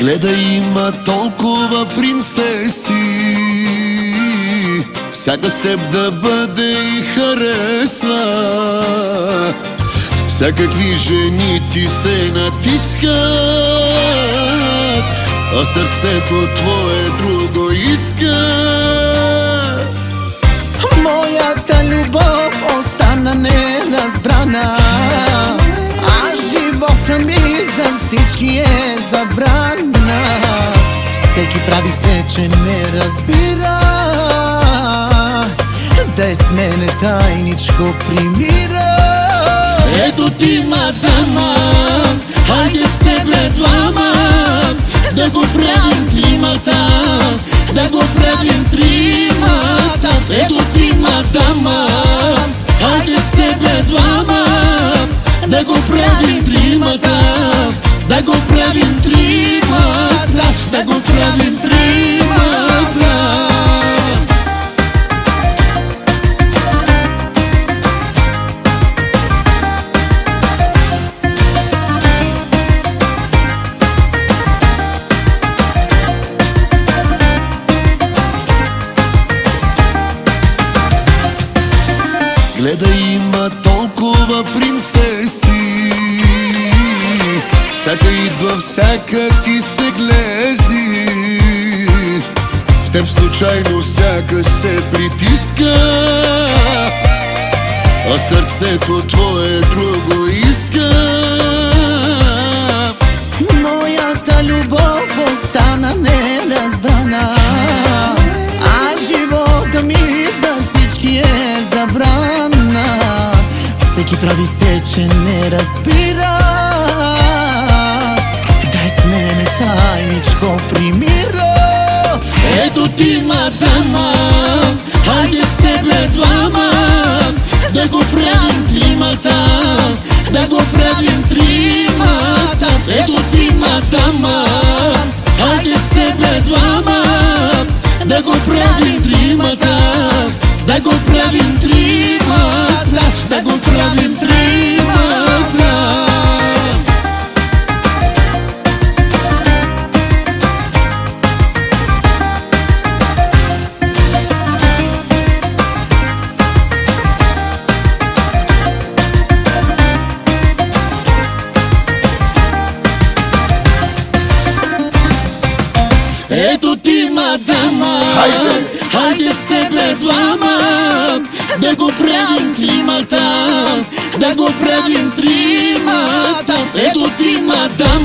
Гледай, има толкова принцеси. Всяка с теб да бъде и харесва. Всякакви жени ти се натискат А сърцето твое друго иска. Моята любов остана неразбрана. А живота ми за всички е забрана. Всеки прави се, че не разбира. Да е с мене тайничко примира. Ето ти, мадама, хайде с тебе двама правим тримата, да го правим тримата. Ето ти, мадама, Гледай, има толкова принцеси. Всяка идва, всяка ти се глези. В теб случайно всяка се притиска А сърцето твое друго иска Neki pravi seće ne razbira. Daj s mene tajničko primira Eto ti madama Hajde s tebe dvama. Da go pravim trimata Da go pravim trimata Eto ti madama Hajde s tebe dvama. Da go pravim ти, мадама, Хайде! хайде с тебе двама, да го правим тримата, да го правим тримата. Ето ти, мадама, хайде